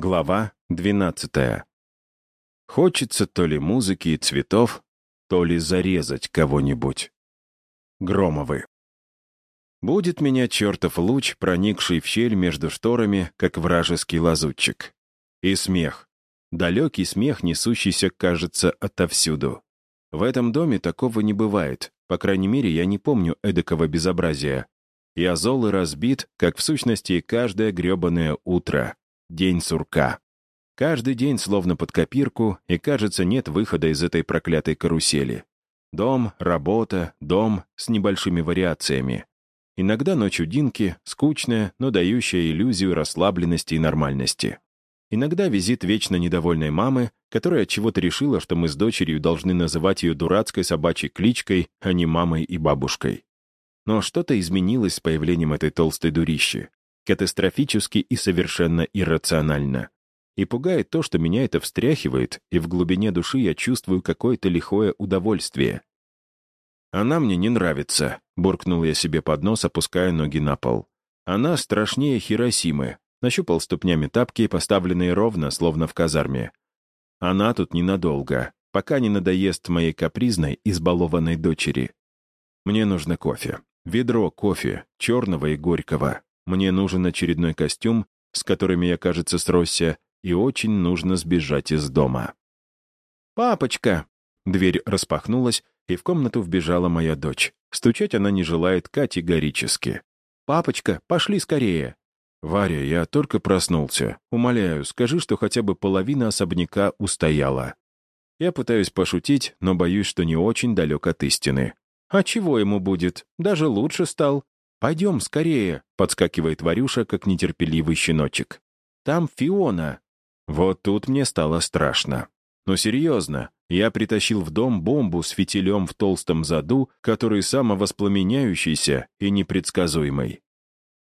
Глава 12. Хочется то ли музыки и цветов, то ли зарезать кого-нибудь. Громовы. Будет меня чертов луч, проникший в щель между шторами, как вражеский лазутчик. И смех. Далекий смех, несущийся, кажется, отовсюду. В этом доме такого не бывает. По крайней мере, я не помню эдакого безобразия. Я зол и разбит, как в сущности каждое гребаное утро. День сурка. Каждый день словно под копирку, и, кажется, нет выхода из этой проклятой карусели. Дом, работа, дом с небольшими вариациями. Иногда ночь удинки, скучная, но дающая иллюзию расслабленности и нормальности. Иногда визит вечно недовольной мамы, которая чего-то решила, что мы с дочерью должны называть ее дурацкой собачьей кличкой, а не мамой и бабушкой. Но что-то изменилось с появлением этой толстой дурищи катастрофически и совершенно иррационально. И пугает то, что меня это встряхивает, и в глубине души я чувствую какое-то лихое удовольствие. «Она мне не нравится», — буркнул я себе под нос, опуская ноги на пол. «Она страшнее Хиросимы», — нащупал ступнями тапки, поставленные ровно, словно в казарме. «Она тут ненадолго, пока не надоест моей капризной, избалованной дочери. Мне нужно кофе. Ведро кофе, черного и горького. Мне нужен очередной костюм, с которыми я, кажется, сросся, и очень нужно сбежать из дома. «Папочка!» Дверь распахнулась, и в комнату вбежала моя дочь. Стучать она не желает категорически. «Папочка, пошли скорее!» «Варя, я только проснулся. Умоляю, скажи, что хотя бы половина особняка устояла». Я пытаюсь пошутить, но боюсь, что не очень далек от истины. «А чего ему будет? Даже лучше стал. «Пойдем скорее», — подскакивает Варюша, как нетерпеливый щеночек. «Там Фиона». Вот тут мне стало страшно. Но серьезно, я притащил в дом бомбу с фитилем в толстом заду, который самовоспламеняющийся и непредсказуемый.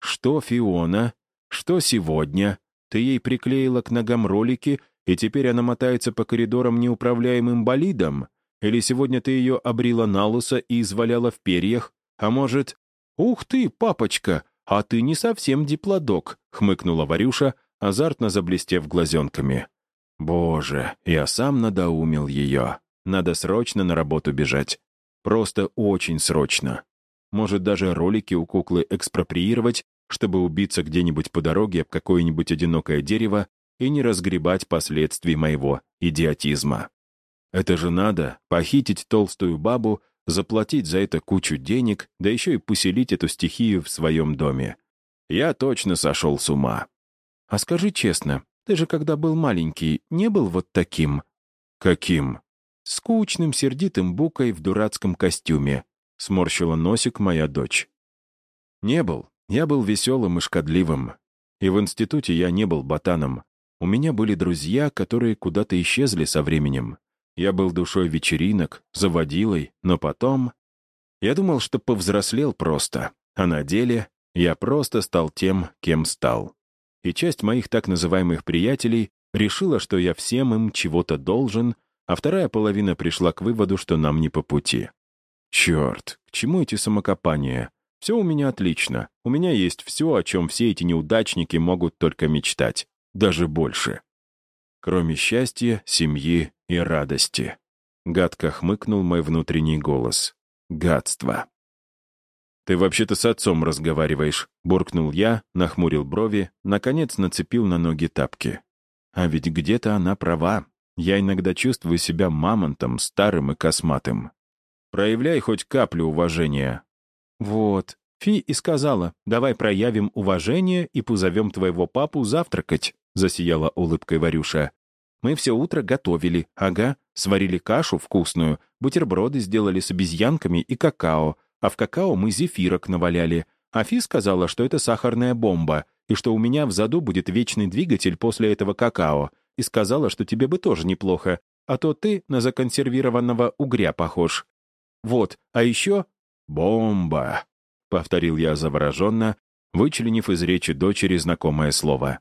Что Фиона? Что сегодня? Ты ей приклеила к ногам ролики, и теперь она мотается по коридорам неуправляемым болидом? Или сегодня ты ее обрила на и изваляла в перьях? А может, «Ух ты, папочка, а ты не совсем диплодок», — хмыкнула Варюша, азартно заблестев глазенками. «Боже, я сам надоумил ее. Надо срочно на работу бежать. Просто очень срочно. Может, даже ролики у куклы экспроприировать, чтобы убиться где-нибудь по дороге об какое-нибудь одинокое дерево и не разгребать последствий моего идиотизма. Это же надо похитить толстую бабу заплатить за это кучу денег, да еще и поселить эту стихию в своем доме. Я точно сошел с ума. А скажи честно, ты же когда был маленький, не был вот таким? Каким? Скучным, сердитым букой в дурацком костюме. Сморщила носик моя дочь. Не был. Я был веселым и шкодливым. И в институте я не был ботаном. У меня были друзья, которые куда-то исчезли со временем. Я был душой вечеринок, заводилой, но потом... Я думал, что повзрослел просто, а на деле я просто стал тем, кем стал. И часть моих так называемых приятелей решила, что я всем им чего-то должен, а вторая половина пришла к выводу, что нам не по пути. Черт, к чему эти самокопания? Все у меня отлично. У меня есть все, о чем все эти неудачники могут только мечтать. Даже больше. Кроме счастья, семьи и радости. Гадко хмыкнул мой внутренний голос. Гадство. «Ты вообще-то с отцом разговариваешь», — буркнул я, нахмурил брови, наконец нацепил на ноги тапки. А ведь где-то она права. Я иногда чувствую себя мамонтом, старым и косматым. Проявляй хоть каплю уважения. Вот. Фи и сказала, давай проявим уважение и позовем твоего папу завтракать, засияла улыбкой Варюша. Мы все утро готовили, ага, сварили кашу вкусную, бутерброды сделали с обезьянками и какао, а в какао мы зефирок наваляли. Афи сказала, что это сахарная бомба, и что у меня в заду будет вечный двигатель после этого какао, и сказала, что тебе бы тоже неплохо, а то ты на законсервированного угря похож. Вот, а еще... «Бомба», — повторил я завороженно, вычленив из речи дочери знакомое слово.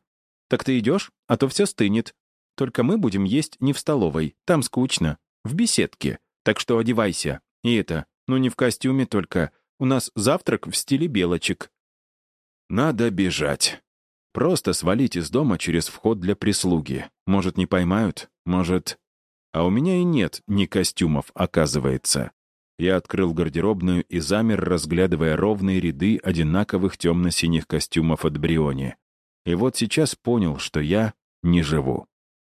«Так ты идешь? А то все стынет. Только мы будем есть не в столовой, там скучно, в беседке. Так что одевайся. И это, ну не в костюме только. У нас завтрак в стиле белочек». «Надо бежать». Просто свалить из дома через вход для прислуги. Может, не поймают? Может... А у меня и нет ни костюмов, оказывается. Я открыл гардеробную и замер, разглядывая ровные ряды одинаковых темно-синих костюмов от Бриони. И вот сейчас понял, что я не живу.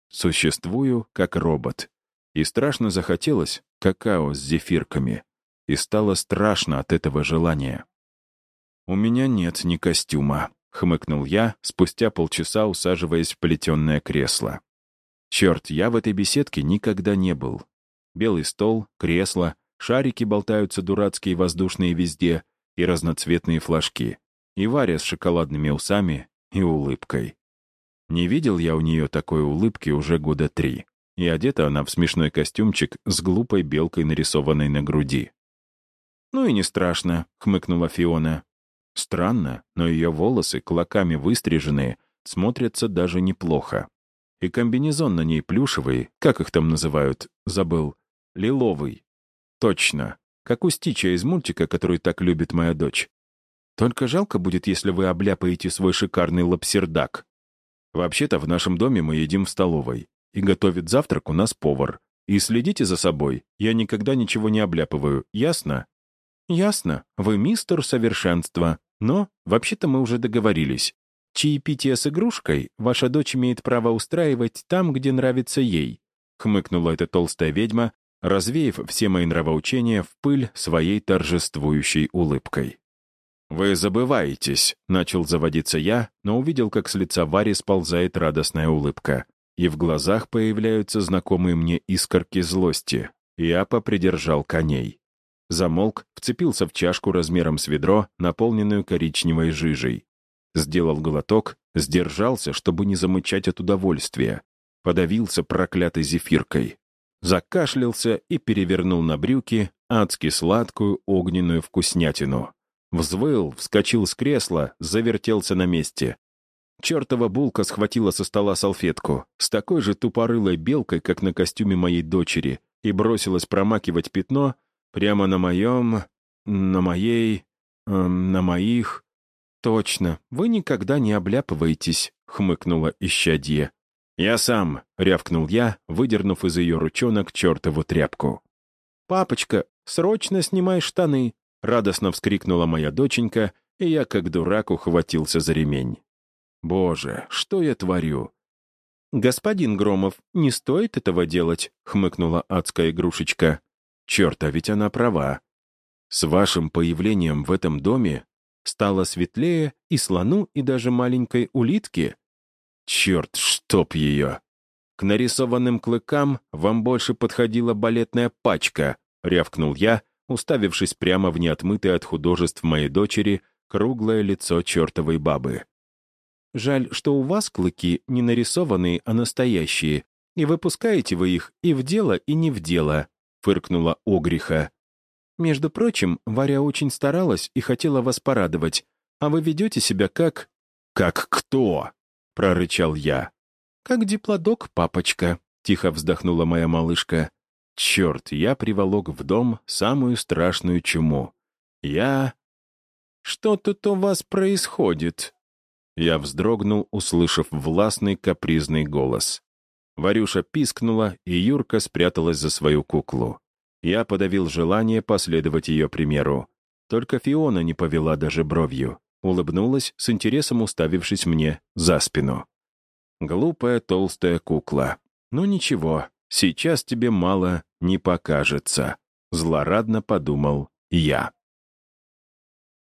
Существую как робот. И страшно захотелось какао с зефирками. И стало страшно от этого желания. «У меня нет ни костюма», — хмыкнул я, спустя полчаса усаживаясь в плетенное кресло. Черт, я в этой беседке никогда не был. Белый стол, кресло, шарики болтаются дурацкие воздушные везде и разноцветные флажки. И Варя с шоколадными усами и улыбкой. Не видел я у нее такой улыбки уже года три. И одета она в смешной костюмчик с глупой белкой, нарисованной на груди. «Ну и не страшно», — хмыкнула Фиона. Странно, но ее волосы, клоками выстриженные, смотрятся даже неплохо. И комбинезон на ней плюшевый, как их там называют, забыл, лиловый. Точно, как у Стича из мультика, который так любит моя дочь. Только жалко будет, если вы обляпаете свой шикарный лапсердак. Вообще-то в нашем доме мы едим в столовой. И готовит завтрак у нас повар. И следите за собой. Я никогда ничего не обляпываю. Ясно? Ясно. Вы мистер совершенства. Но, вообще-то, мы уже договорились. Чаепитие с игрушкой ваша дочь имеет право устраивать там, где нравится ей. Хмыкнула эта толстая ведьма, развеяв все мои нравоучения в пыль своей торжествующей улыбкой. «Вы забываетесь», — начал заводиться я, но увидел, как с лица Вари сползает радостная улыбка, и в глазах появляются знакомые мне искорки злости. Я попридержал коней. Замолк, вцепился в чашку размером с ведро, наполненную коричневой жижей. Сделал глоток, сдержался, чтобы не замычать от удовольствия. Подавился проклятой зефиркой. Закашлялся и перевернул на брюки адски сладкую огненную вкуснятину. Взвыл, вскочил с кресла, завертелся на месте. Чертова булка схватила со стола салфетку с такой же тупорылой белкой, как на костюме моей дочери, и бросилась промакивать пятно прямо на моем... на моей... Эм, на моих... «Точно, вы никогда не обляпываетесь», — хмыкнула исчадье. «Я сам», — рявкнул я, выдернув из ее ручонок чертову тряпку. «Папочка, срочно снимай штаны», Радостно вскрикнула моя доченька, и я, как дурак, ухватился за ремень. «Боже, что я творю?» «Господин Громов, не стоит этого делать», — хмыкнула адская игрушечка. «Черт, а ведь она права. С вашим появлением в этом доме стало светлее и слону, и даже маленькой улитке. Черт, чтоб ее! К нарисованным клыкам вам больше подходила балетная пачка», — рявкнул я, уставившись прямо в неотмытое от художеств моей дочери круглое лицо чертовой бабы. «Жаль, что у вас клыки не нарисованные, а настоящие, и выпускаете вы их и в дело, и не в дело», — фыркнула Огриха. «Между прочим, Варя очень старалась и хотела вас порадовать, а вы ведете себя как...» «Как кто?» — прорычал я. «Как диплодок, папочка», — тихо вздохнула моя малышка. Черт, я приволок в дом самую страшную чуму. Я... Что тут у вас происходит? Я вздрогнул, услышав властный капризный голос. Варюша пискнула, и Юрка спряталась за свою куклу. Я подавил желание последовать ее примеру. Только Фиона не повела даже бровью. Улыбнулась, с интересом уставившись мне за спину. Глупая толстая кукла. Ну ничего, Сейчас тебе мало не покажется», — злорадно подумал я.